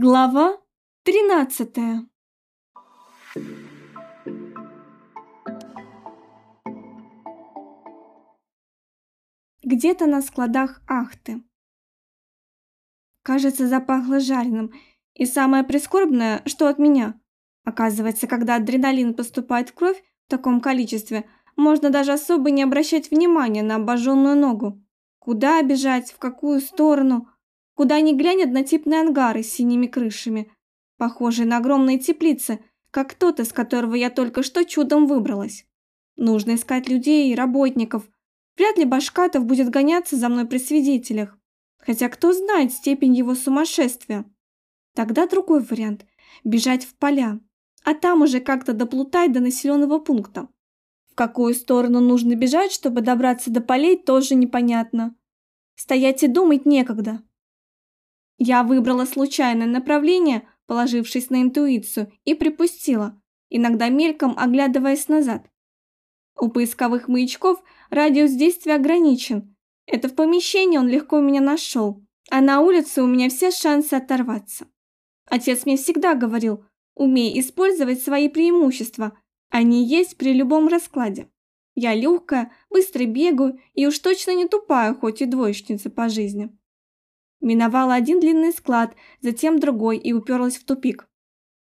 Глава тринадцатая Где-то на складах Ахты. Кажется, запахло жареным. И самое прискорбное, что от меня. Оказывается, когда адреналин поступает в кровь в таком количестве, можно даже особо не обращать внимания на обожженную ногу. Куда бежать, в какую сторону – Куда ни глянь однотипные ангары с синими крышами, похожие на огромные теплицы, как тот, из которого я только что чудом выбралась. Нужно искать людей и работников. Вряд ли Башкатов будет гоняться за мной при свидетелях. Хотя кто знает степень его сумасшествия. Тогда другой вариант – бежать в поля, а там уже как-то доплутать до населенного пункта. В какую сторону нужно бежать, чтобы добраться до полей, тоже непонятно. Стоять и думать некогда. Я выбрала случайное направление, положившись на интуицию, и припустила, иногда мельком оглядываясь назад. У поисковых маячков радиус действия ограничен. Это в помещении он легко меня нашел, а на улице у меня все шансы оторваться. Отец мне всегда говорил, умей использовать свои преимущества, они есть при любом раскладе. Я легкая, быстро бегаю и уж точно не тупая, хоть и двоечница по жизни. Миновала один длинный склад, затем другой и уперлась в тупик.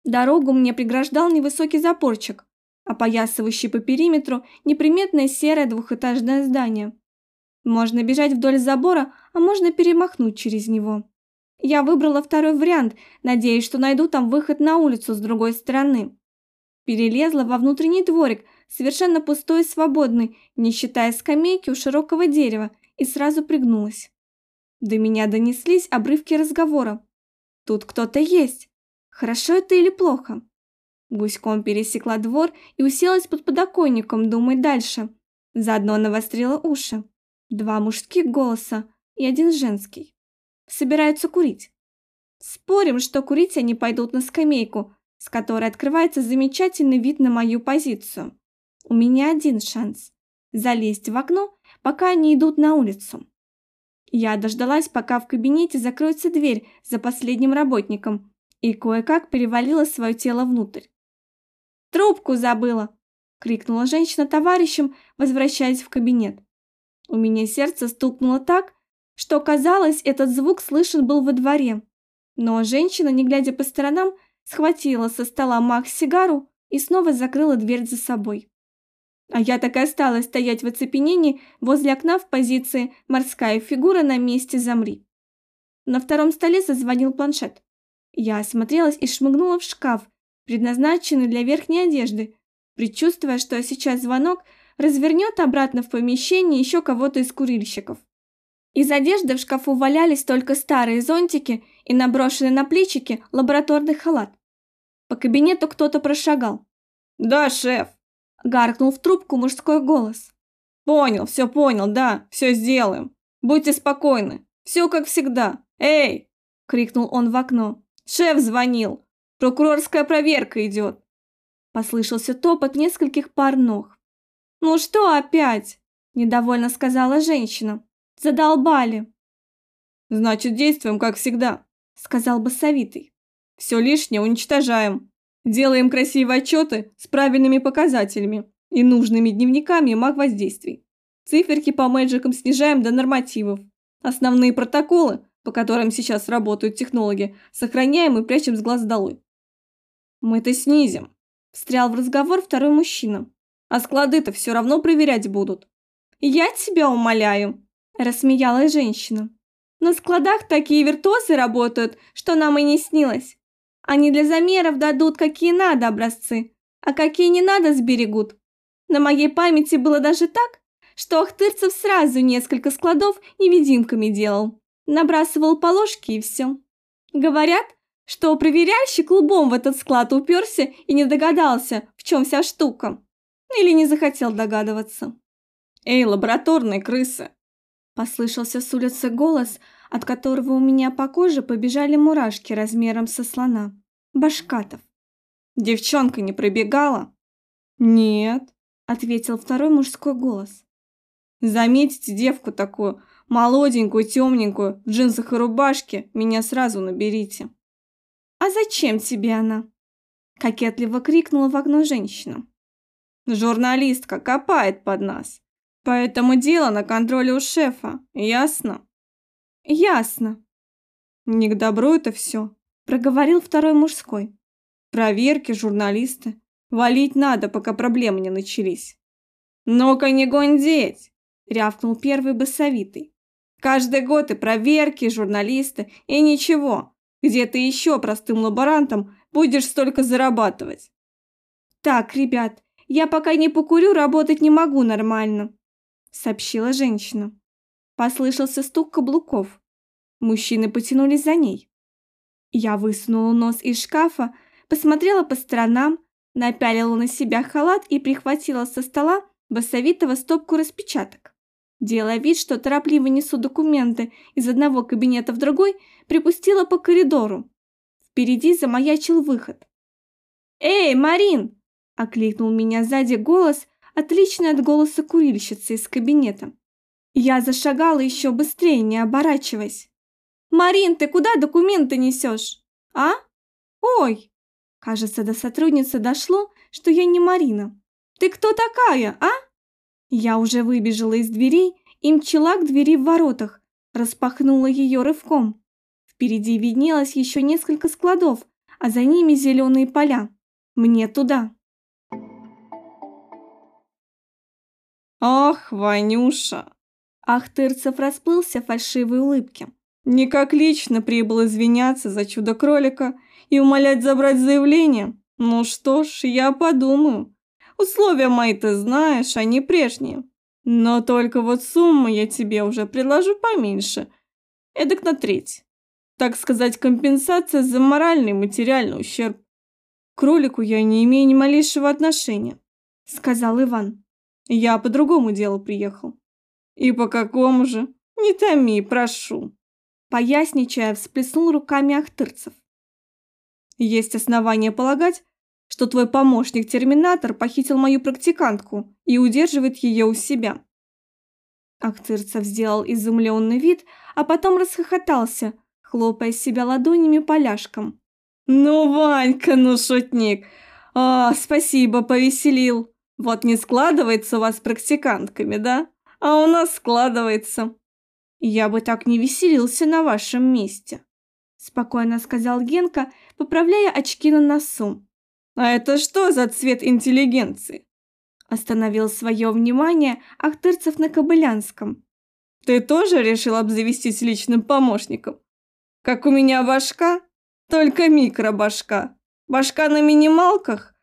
Дорогу мне преграждал невысокий запорчик, опоясывающий по периметру неприметное серое двухэтажное здание. Можно бежать вдоль забора, а можно перемахнуть через него. Я выбрала второй вариант, надеясь, что найду там выход на улицу с другой стороны. Перелезла во внутренний дворик, совершенно пустой и свободный, не считая скамейки у широкого дерева, и сразу пригнулась. До меня донеслись обрывки разговора. Тут кто-то есть. Хорошо это или плохо? Гуськом пересекла двор и уселась под подоконником, думать дальше. Заодно навострила уши. Два мужских голоса и один женский. Собираются курить. Спорим, что курить они пойдут на скамейку, с которой открывается замечательный вид на мою позицию. У меня один шанс – залезть в окно, пока они идут на улицу. Я дождалась, пока в кабинете закроется дверь за последним работником, и кое-как перевалила свое тело внутрь. «Трубку забыла!» — крикнула женщина товарищем, возвращаясь в кабинет. У меня сердце стукнуло так, что, казалось, этот звук слышен был во дворе. Но женщина, не глядя по сторонам, схватила со стола Макс сигару и снова закрыла дверь за собой. А я так и осталась стоять в оцепенении возле окна в позиции «морская фигура на месте замри». На втором столе зазвонил планшет. Я осмотрелась и шмыгнула в шкаф, предназначенный для верхней одежды, предчувствуя, что сейчас звонок развернет обратно в помещение еще кого-то из курильщиков. Из одежды в шкафу валялись только старые зонтики и наброшенный на плечики лабораторный халат. По кабинету кто-то прошагал. «Да, шеф!» Гаркнул в трубку мужской голос. «Понял, все понял, да, все сделаем. Будьте спокойны, все как всегда. Эй!» Крикнул он в окно. «Шеф звонил. Прокурорская проверка идет». Послышался топот нескольких пар ног. «Ну что опять?» Недовольно сказала женщина. «Задолбали». «Значит, действуем как всегда», сказал басовитый. «Все лишнее уничтожаем. Делаем красивые отчеты с правильными показателями и нужными дневниками маг воздействий. Циферки по мэджикам снижаем до нормативов. Основные протоколы, по которым сейчас работают технологи, сохраняем и прячем с глаз долой. Мы-то снизим. Встрял в разговор второй мужчина. А склады-то все равно проверять будут. Я тебя умоляю, рассмеялась женщина. На складах такие виртуозы работают, что нам и не снилось. Они для замеров дадут какие надо образцы, а какие не надо сберегут. На моей памяти было даже так, что Ахтырцев сразу несколько складов невидимками делал. Набрасывал положки и все. Говорят, что проверяющий клубом в этот склад уперся и не догадался, в чем вся штука. Или не захотел догадываться. «Эй, лабораторные крысы!» Послышался с улицы голос, от которого у меня по коже побежали мурашки размером со слона. Башкатов. «Девчонка не пробегала?» «Нет», — ответил второй мужской голос. «Заметите девку такую, молоденькую, темненькую, в джинсах и рубашке, меня сразу наберите». «А зачем тебе она?» Кокетливо крикнула в окно женщина. «Журналистка копает под нас, поэтому дело на контроле у шефа, ясно?» «Ясно». «Не к добру это все», – проговорил второй мужской. «Проверки, журналисты. Валить надо, пока проблемы не начались». «Ну-ка не гундеть!» – рявкнул первый басовитый. «Каждый год и проверки, и журналисты, и ничего. Где ты еще простым лаборантом будешь столько зарабатывать?» «Так, ребят, я пока не покурю, работать не могу нормально», – сообщила женщина. Послышался стук каблуков. Мужчины потянулись за ней. Я высунула нос из шкафа, посмотрела по сторонам, напялила на себя халат и прихватила со стола басовитого стопку распечаток. Делая вид, что торопливо несу документы из одного кабинета в другой, припустила по коридору. Впереди замаячил выход. «Эй, Марин!» – окликнул меня сзади голос, отличный от голоса курильщицы из кабинета. Я зашагала еще быстрее, не оборачиваясь. «Марин, ты куда документы несешь? А? Ой!» Кажется, до сотрудницы дошло, что я не Марина. «Ты кто такая, а?» Я уже выбежала из дверей и мчала к двери в воротах, распахнула ее рывком. Впереди виднелось еще несколько складов, а за ними зеленые поля. Мне туда. «Ах, Ванюша!» Ахтырцев расплылся в фальшивой улыбке. «Не как лично прибыл извиняться за чудо-кролика и умолять забрать заявление? Ну что ж, я подумаю. Условия мои ты знаешь, они прежние. Но только вот сумму я тебе уже предложу поменьше. Эдак на треть. Так сказать, компенсация за моральный и материальный ущерб. К кролику я не имею ни малейшего отношения», — сказал Иван. «Я по другому делу приехал». «И по какому же? Не томи, прошу!» Поясничая, всплеснул руками Ахтырцев. «Есть основания полагать, что твой помощник-терминатор похитил мою практикантку и удерживает ее у себя». Ахтырцев сделал изумленный вид, а потом расхохотался, хлопая себя ладонями поляшком. «Ну, Ванька, ну шутник! А, спасибо, повеселил! Вот не складывается у вас с практикантками, да?» А у нас складывается. Я бы так не веселился на вашем месте, спокойно сказал Генка, поправляя очки на носу. А это что за цвет интеллигенции? Остановил свое внимание Ахтырцев на Кобылянском. Ты тоже решил обзавестись личным помощником? Как у меня башка, только микробашка. Башка на минималках?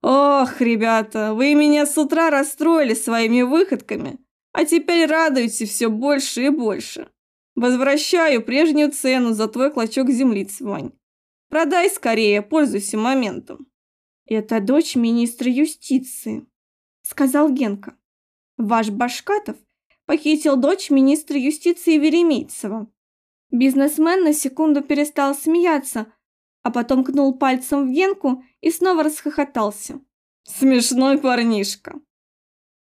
Ох, ребята, вы меня с утра расстроили своими выходками. А теперь радуйте все больше и больше. Возвращаю прежнюю цену за твой клочок земли, Вань. Продай скорее, пользуйся моментом. Это дочь министра юстиции, сказал Генка. Ваш Башкатов похитил дочь министра юстиции Веремейцева. Бизнесмен на секунду перестал смеяться, а потом кнул пальцем в Генку и снова расхохотался. Смешной парнишка.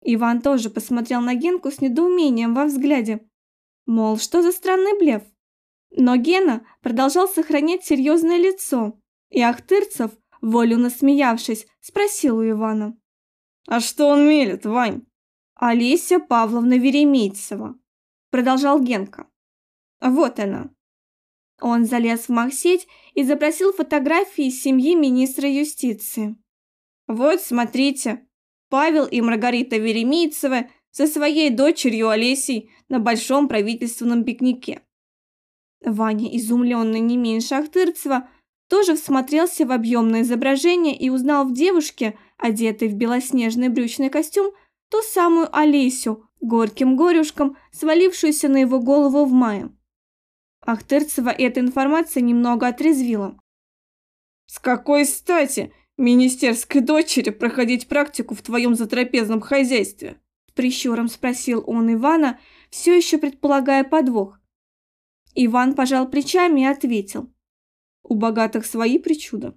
Иван тоже посмотрел на Генку с недоумением во взгляде. Мол, что за странный блеф? Но Гена продолжал сохранять серьезное лицо, и Ахтырцев, волю насмеявшись, спросил у Ивана. «А что он мелет, Вань?» «Олеся Павловна Веремейцева», продолжал Генка. «Вот она». Он залез в махсеть и запросил фотографии семьи министра юстиции. «Вот, смотрите, Павел и Маргарита Веремийцевы со своей дочерью Олесей на большом правительственном пикнике. Ваня, изумленный не меньше Ахтырцева, тоже всмотрелся в объемное изображение и узнал в девушке, одетой в белоснежный брючный костюм, ту самую Олесю, горьким горюшком, свалившуюся на его голову в мае. Ахтырцева эта информация немного отрезвила. «С какой стати министерской дочери проходить практику в твоем затрапезном хозяйстве?» С прищуром спросил он Ивана, все еще предполагая подвох. Иван пожал плечами и ответил. «У богатых свои причуды».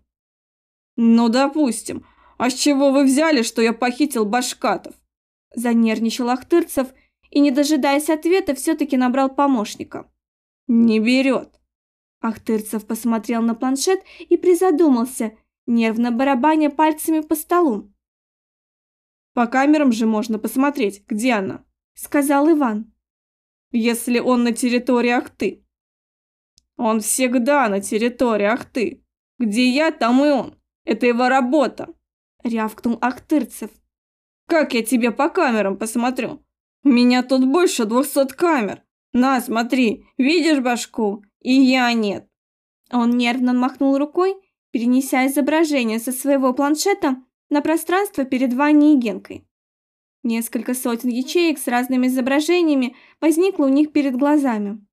«Ну, допустим. А с чего вы взяли, что я похитил башкатов?» Занервничал Ахтырцев и, не дожидаясь ответа, все-таки набрал помощника. «Не берет», – Ахтырцев посмотрел на планшет и призадумался, нервно барабаня пальцами по столу. «По камерам же можно посмотреть, где она», — сказал Иван. «Если он на территории Ахты». «Он всегда на территории Ахты. Где я, там и он. Это его работа», — рявкнул Ахтырцев. «Как я тебе по камерам посмотрю? У меня тут больше двухсот камер. На, смотри, видишь башку? И я нет». Он нервно махнул рукой, перенеся изображение со своего планшета на пространство перед Ваней и Генкой. Несколько сотен ячеек с разными изображениями возникло у них перед глазами.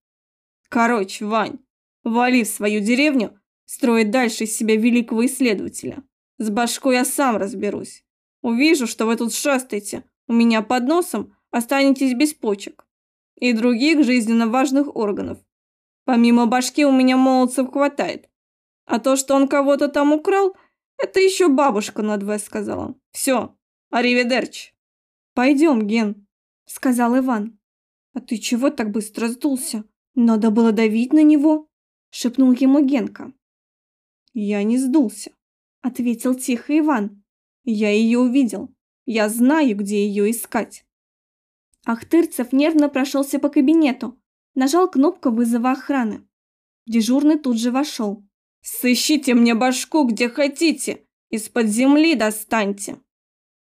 «Короче, Вань, вали в свою деревню, строить дальше из себя великого исследователя. С башкой я сам разберусь. Увижу, что вы тут шастаете, у меня под носом останетесь без почек и других жизненно важных органов. Помимо башки у меня молодцев хватает. А то, что он кого-то там украл, это еще бабушка на две сказала. Все, аривидерчи. Пойдем, Ген, сказал Иван. А ты чего так быстро сдулся? Надо было давить на него, шепнул ему Генка. Я не сдулся, ответил тихо Иван. Я ее увидел. Я знаю, где ее искать. Ахтырцев нервно прошелся по кабинету, нажал кнопку вызова охраны. Дежурный тут же вошел. «Сыщите мне башку где хотите, из-под земли достаньте!»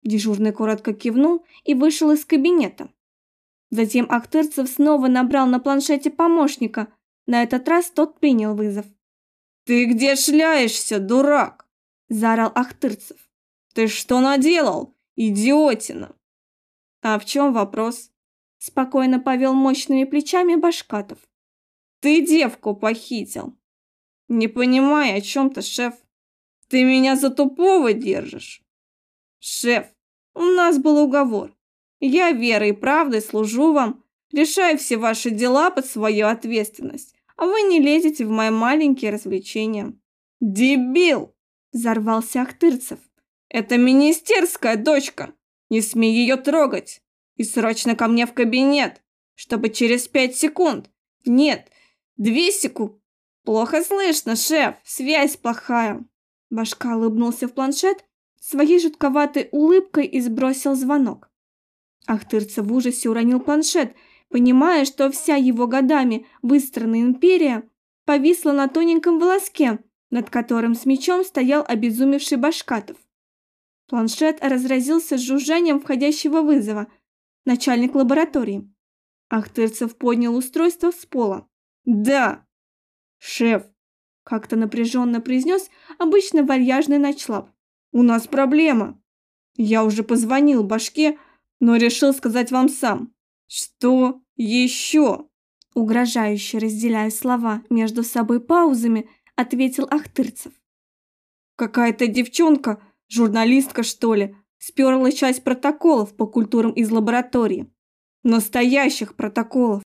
Дежурный коротко кивнул и вышел из кабинета. Затем Ахтырцев снова набрал на планшете помощника. На этот раз тот принял вызов. «Ты где шляешься, дурак?» – заорал Ахтырцев. «Ты что наделал, идиотина?» «А в чем вопрос?» – спокойно повел мощными плечами Башкатов. «Ты девку похитил!» «Не понимаю, о чем ты, шеф. Ты меня за тупого держишь?» «Шеф, у нас был уговор. Я верой и правдой служу вам, решаю все ваши дела под свою ответственность, а вы не лезете в мои маленькие развлечения». «Дебил!» – взорвался Ахтырцев. «Это министерская дочка. Не смей ее трогать. И срочно ко мне в кабинет, чтобы через пять секунд. Нет, две секунды. Плохо слышно, шеф, связь плохая. Башка улыбнулся в планшет, своей жутковатой улыбкой и сбросил звонок. Ахтырца в ужасе уронил планшет, понимая, что вся его годами выстроенная империя повисла на тоненьком волоске, над которым с мечом стоял обезумевший Башкатов. Планшет разразился жужжанием входящего вызова. Начальник лаборатории. Ахтырцев поднял устройство с пола. «Да!» «Шеф!» – как-то напряженно произнес обычно вальяжный ночлаб. «У нас проблема. Я уже позвонил башке, но решил сказать вам сам. Что еще?» Угрожающе разделяя слова между собой паузами, ответил Ахтырцев. «Какая-то девчонка Журналистка, что ли, сперла часть протоколов по культурам из лаборатории. Настоящих протоколов.